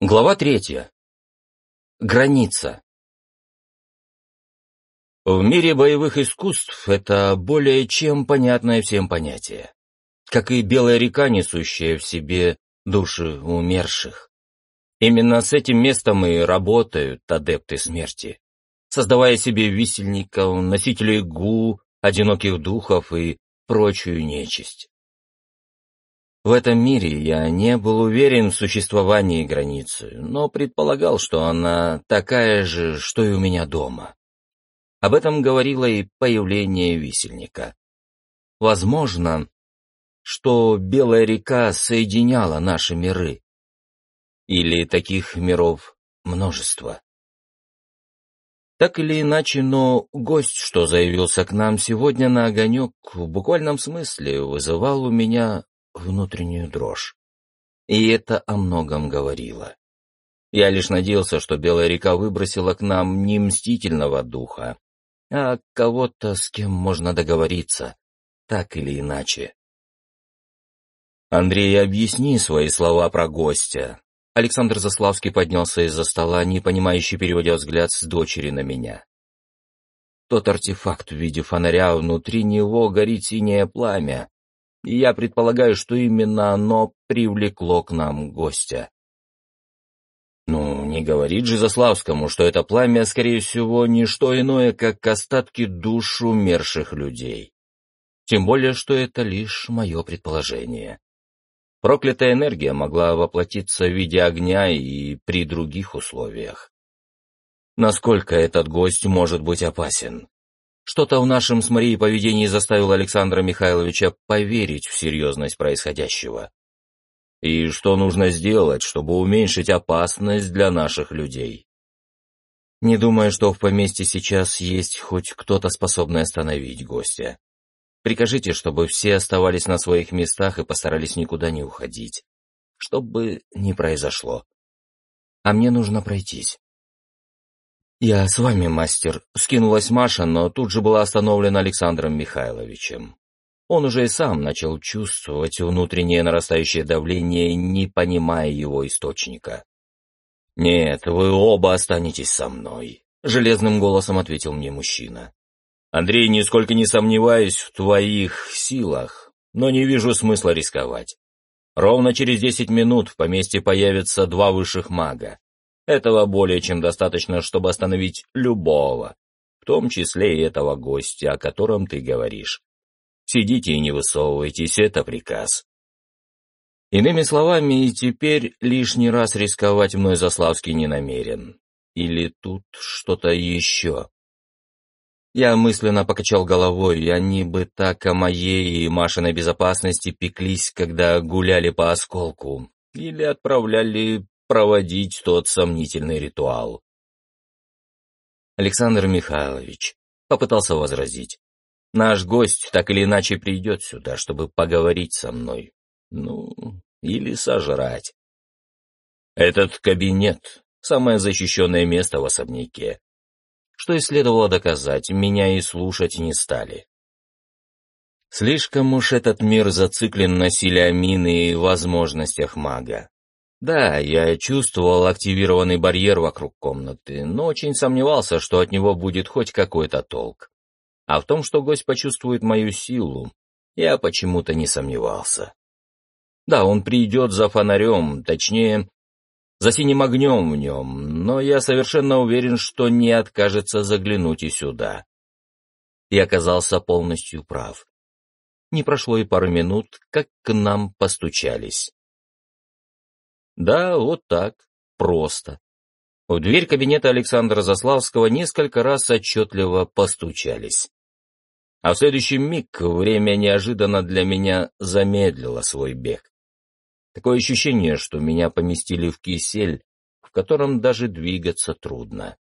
Глава третья. Граница. В мире боевых искусств это более чем понятное всем понятие, как и белая река, несущая в себе души умерших. Именно с этим местом и работают адепты смерти, создавая себе висельников, носителей гу, одиноких духов и прочую нечисть. В этом мире я не был уверен в существовании границы, но предполагал, что она такая же, что и у меня дома. Об этом говорило и появление висельника. Возможно, что Белая река соединяла наши миры. Или таких миров множество. Так или иначе, но гость, что заявился к нам сегодня на огонек, в буквальном смысле вызывал у меня внутреннюю дрожь. И это о многом говорило. Я лишь надеялся, что Белая река выбросила к нам не мстительного духа, а кого-то, с кем можно договориться, так или иначе. «Андрей, объясни свои слова про гостя». Александр Заславский поднялся из-за стола, непонимающе переводя взгляд с дочери на меня. Тот артефакт в виде фонаря, внутри него горит синее пламя, я предполагаю, что именно оно привлекло к нам гостя. Ну, не говорит же Заславскому, что это пламя, скорее всего, не что иное, как остатки душ умерших людей. Тем более, что это лишь мое предположение. Проклятая энергия могла воплотиться в виде огня и при других условиях. Насколько этот гость может быть опасен? Что-то в нашем с Марией поведении заставило Александра Михайловича поверить в серьезность происходящего. И что нужно сделать, чтобы уменьшить опасность для наших людей? Не думаю, что в поместье сейчас есть хоть кто-то способный остановить гостя. Прикажите, чтобы все оставались на своих местах и постарались никуда не уходить. Что бы ни произошло. А мне нужно пройтись. «Я с вами, мастер», — скинулась Маша, но тут же была остановлена Александром Михайловичем. Он уже и сам начал чувствовать внутреннее нарастающее давление, не понимая его источника. «Нет, вы оба останетесь со мной», — железным голосом ответил мне мужчина. «Андрей, нисколько не сомневаюсь в твоих силах, но не вижу смысла рисковать. Ровно через десять минут в поместье появятся два высших мага. Этого более чем достаточно, чтобы остановить любого, в том числе и этого гостя, о котором ты говоришь. Сидите и не высовывайтесь, это приказ. Иными словами, и теперь лишний раз рисковать мной Заславский не намерен. Или тут что-то еще? Я мысленно покачал головой, и они бы так о моей и Машиной безопасности пеклись, когда гуляли по осколку, или отправляли проводить тот сомнительный ритуал. Александр Михайлович попытался возразить. Наш гость так или иначе придет сюда, чтобы поговорить со мной. Ну, или сожрать. Этот кабинет — самое защищенное место в особняке. Что и следовало доказать, меня и слушать не стали. Слишком уж этот мир зациклен на силе Амины и возможностях мага. Да, я чувствовал активированный барьер вокруг комнаты, но очень сомневался, что от него будет хоть какой-то толк. А в том, что гость почувствует мою силу, я почему-то не сомневался. Да, он придет за фонарем, точнее, за синим огнем в нем, но я совершенно уверен, что не откажется заглянуть и сюда. И оказался полностью прав. Не прошло и пару минут, как к нам постучались. Да, вот так, просто. В дверь кабинета Александра Заславского несколько раз отчетливо постучались. А в следующий миг время неожиданно для меня замедлило свой бег. Такое ощущение, что меня поместили в кисель, в котором даже двигаться трудно.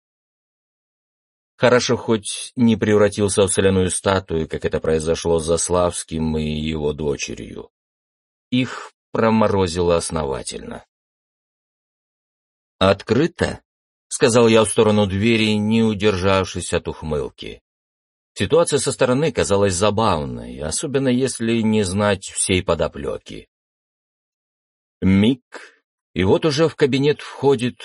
Хорошо хоть не превратился в соляную статую, как это произошло с Заславским и его дочерью. Их проморозило основательно. «Открыто?» — сказал я в сторону двери, не удержавшись от ухмылки. Ситуация со стороны казалась забавной, особенно если не знать всей подоплеки. Миг, И вот уже в кабинет входит...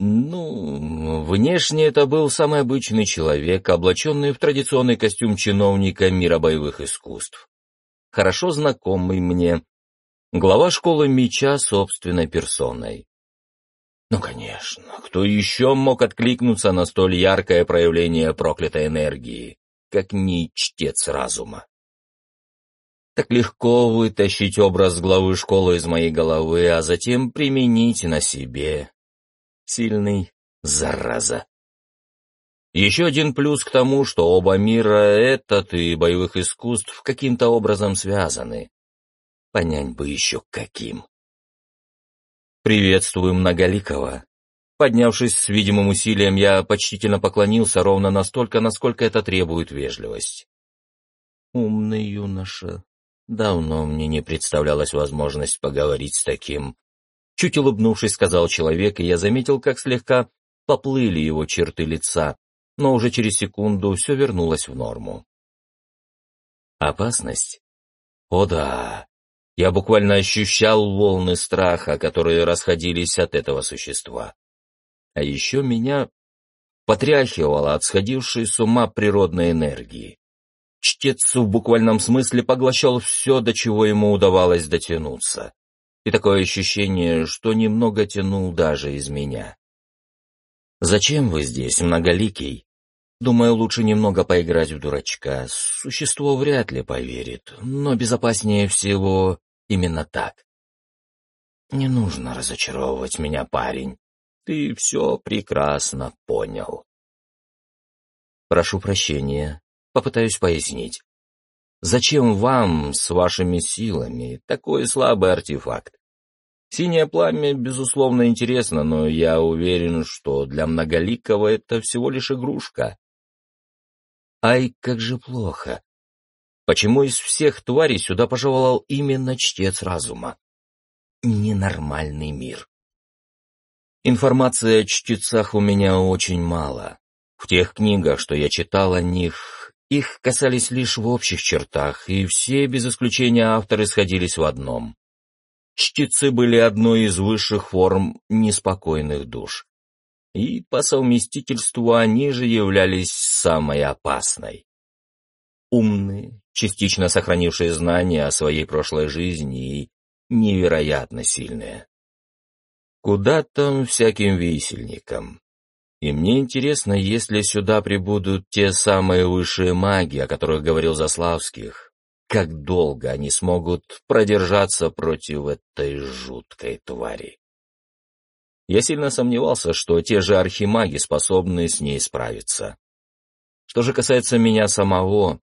Ну, внешне это был самый обычный человек, облаченный в традиционный костюм чиновника мира боевых искусств. Хорошо знакомый мне. Глава школы меча собственной персоной. Ну, конечно, кто еще мог откликнуться на столь яркое проявление проклятой энергии, как не чтец разума? Так легко вытащить образ главы школы из моей головы, а затем применить на себе. Сильный, зараза. Еще один плюс к тому, что оба мира, этот и боевых искусств, каким-то образом связаны. Понять бы еще каким. «Приветствую, Многоликого». Поднявшись с видимым усилием, я почтительно поклонился ровно настолько, насколько это требует вежливость. «Умный юноша, Давно мне не представлялась возможность поговорить с таким. Чуть улыбнувшись, сказал человек, и я заметил, как слегка поплыли его черты лица, но уже через секунду все вернулось в норму. Опасность? О да, я буквально ощущал волны страха, которые расходились от этого существа. А еще меня потряхивало от сходившей с ума природной энергии. Чтец в буквальном смысле поглощал все, до чего ему удавалось дотянуться. И такое ощущение, что немного тянул даже из меня. «Зачем вы здесь, многоликий?» Думаю, лучше немного поиграть в дурачка. Существо вряд ли поверит, но безопаснее всего именно так. Не нужно разочаровывать меня, парень. Ты все прекрасно понял. Прошу прощения, Попытаюсь пояснить. Зачем вам с вашими силами такой слабый артефакт? Синее пламя, безусловно, интересно, но я уверен, что для многоликого это всего лишь игрушка. Ай, как же плохо. Почему из всех тварей сюда пожаловал именно чтец разума? Ненормальный мир. Информации о чтецах у меня очень мало. В тех книгах, что я читал о них, их касались лишь в общих чертах, и все, без исключения авторы, сходились в одном. Чтецы были одной из высших форм неспокойных душ. И по совместительству они же являлись самой опасной. Умные, частично сохранившие знания о своей прошлой жизни и невероятно сильные. Куда там всяким висельникам? И мне интересно, если сюда прибудут те самые высшие маги, о которых говорил Заславских, как долго они смогут продержаться против этой жуткой твари. Я сильно сомневался, что те же архимаги способны с ней справиться. Что же касается меня самого,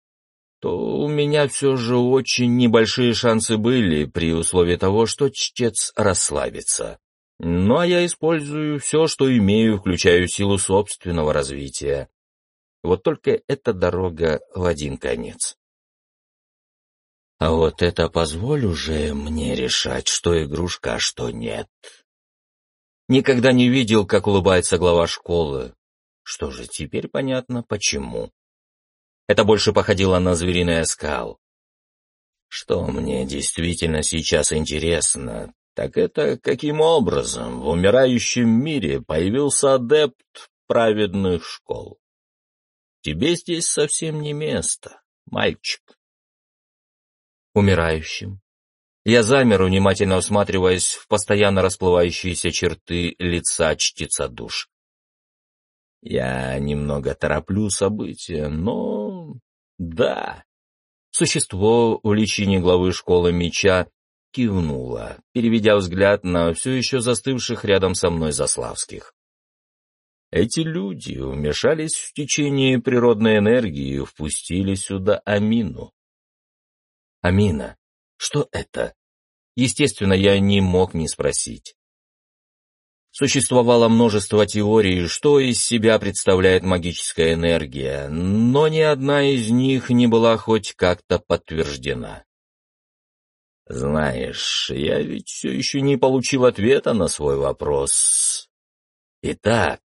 то у меня все же очень небольшие шансы были при условии того, что чтец расслабится. Ну а я использую все, что имею, включая силу собственного развития. Вот только эта дорога в один конец. А вот это позволь уже мне решать, что игрушка, а что нет. Никогда не видел, как улыбается глава школы. Что же, теперь понятно, почему. Это больше походило на звериный оскал. Что мне действительно сейчас интересно, так это каким образом в умирающем мире появился адепт праведных школ? Тебе здесь совсем не место, мальчик. Умирающим. Я замер, внимательно всматриваясь в постоянно расплывающиеся черты лица чтеца душ. Я немного тороплю события, но... Да. Существо в личине главы школы меча кивнула, переведя взгляд на все еще застывших рядом со мной Заславских. Эти люди вмешались в течение природной энергии и впустили сюда Амину. Амина, что это? Естественно, я не мог не спросить. Существовало множество теорий, что из себя представляет магическая энергия, но ни одна из них не была хоть как-то подтверждена. Знаешь, я ведь все еще не получил ответа на свой вопрос. Итак,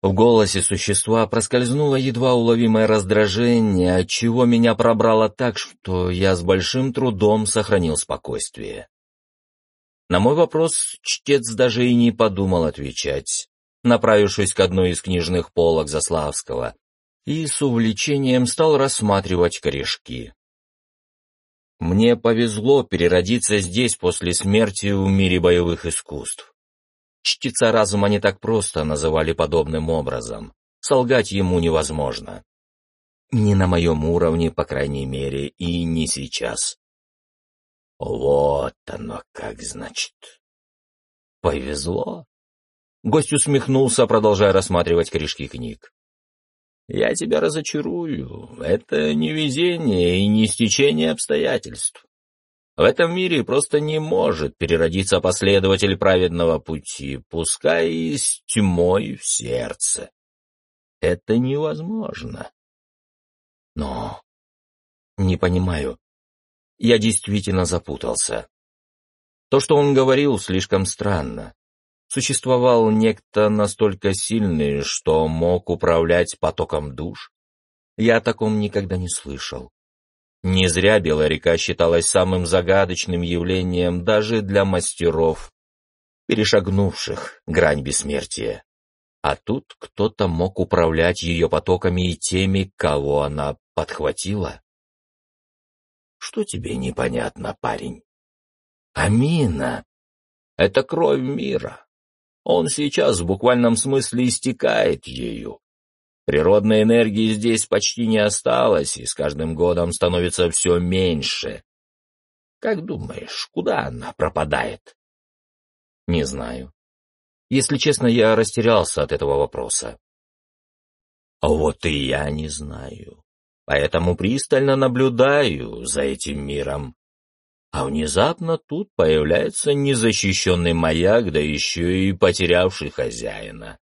в голосе существа проскользнуло едва уловимое раздражение, отчего меня пробрало так, что я с большим трудом сохранил спокойствие. На мой вопрос чтец даже и не подумал отвечать, направившись к одной из книжных полок Заславского, и с увлечением стал рассматривать корешки. Мне повезло переродиться здесь после смерти в мире боевых искусств. Чтеца разума не так просто называли подобным образом. Солгать ему невозможно. Не на моем уровне, по крайней мере, и не сейчас. Вот оно как значит. Повезло. Гость усмехнулся, продолжая рассматривать корешки книг. Я тебя разочарую. Это не везение и не стечение обстоятельств. В этом мире просто не может переродиться последователь праведного пути, пускай и с тьмой в сердце. Это невозможно. Но... Не понимаю. Я действительно запутался. То, что он говорил, слишком странно. Существовал некто настолько сильный, что мог управлять потоком душ? Я о таком никогда не слышал. Не зря Белая река считалась самым загадочным явлением даже для мастеров, перешагнувших грань бессмертия. А тут кто-то мог управлять ее потоками и теми, кого она подхватила. Что тебе непонятно, парень? Амина — это кровь мира. Он сейчас в буквальном смысле истекает ею. Природной энергии здесь почти не осталось, и с каждым годом становится все меньше. Как думаешь, куда она пропадает? Не знаю. Если честно, я растерялся от этого вопроса. А вот и я не знаю. Поэтому пристально наблюдаю за этим миром. А внезапно тут появляется незащищенный маяк, да еще и потерявший хозяина.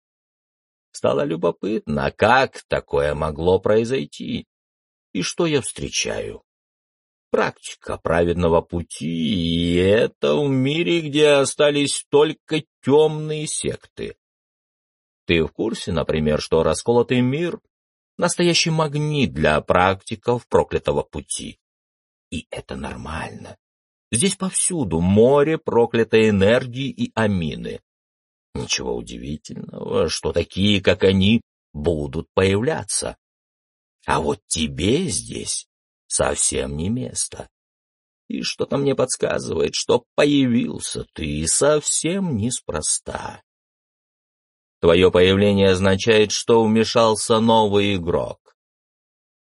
Стало любопытно, как такое могло произойти, и что я встречаю. Практика праведного пути, и это в мире, где остались только темные секты. Ты в курсе, например, что расколотый мир — настоящий магнит для практиков проклятого пути? И это нормально. Здесь повсюду море проклятой энергии и амины. Ничего удивительного, что такие, как они, будут появляться. А вот тебе здесь совсем не место. И что-то мне подсказывает, что появился ты совсем неспроста. Твое появление означает, что вмешался новый игрок.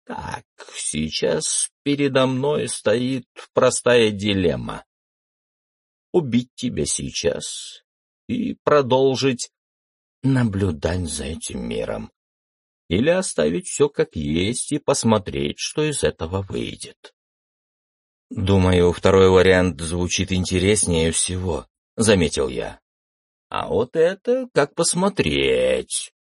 Так, сейчас передо мной стоит простая дилемма. Убить тебя сейчас и продолжить наблюдать за этим миром. Или оставить все как есть и посмотреть, что из этого выйдет. «Думаю, второй вариант звучит интереснее всего», — заметил я. «А вот это как посмотреть»,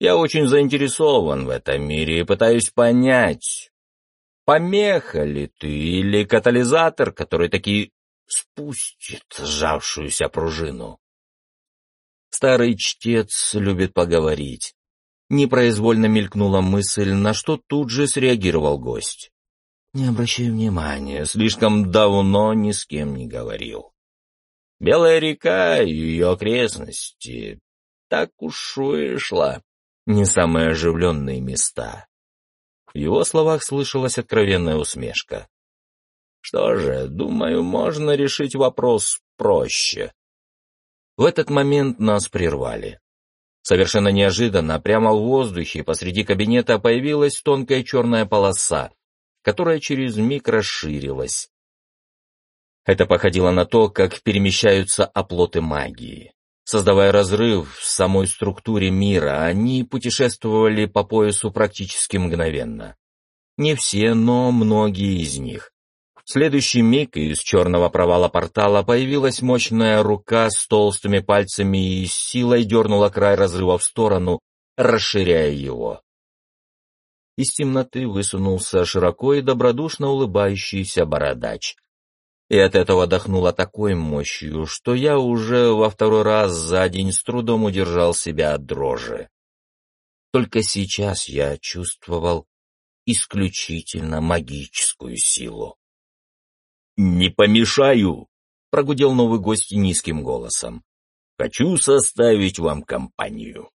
я очень заинтересован в этом мире и пытаюсь понять, помеха ли ты или катализатор, который таки спустит сжавшуюся пружину. Старый чтец любит поговорить. Непроизвольно мелькнула мысль, на что тут же среагировал гость. Не обращай внимания, слишком давно ни с кем не говорил. Белая река и ее окрестности так уж вышла не самые оживленные места. В его словах слышалась откровенная усмешка. Что же, думаю, можно решить вопрос проще. В этот момент нас прервали. Совершенно неожиданно, прямо в воздухе посреди кабинета появилась тонкая черная полоса, которая через миг расширилась. Это походило на то, как перемещаются оплоты магии. Создавая разрыв в самой структуре мира, они путешествовали по поясу практически мгновенно. Не все, но многие из них. В следующий миг из черного провала портала появилась мощная рука с толстыми пальцами и силой дернула край разрыва в сторону, расширяя его. Из темноты высунулся широко и добродушно улыбающийся бородач — и от этого дохнуло такой мощью, что я уже во второй раз за день с трудом удержал себя от дрожи. Только сейчас я чувствовал исключительно магическую силу. «Не помешаю!» прогудел новый гость низким голосом. «Хочу составить вам компанию».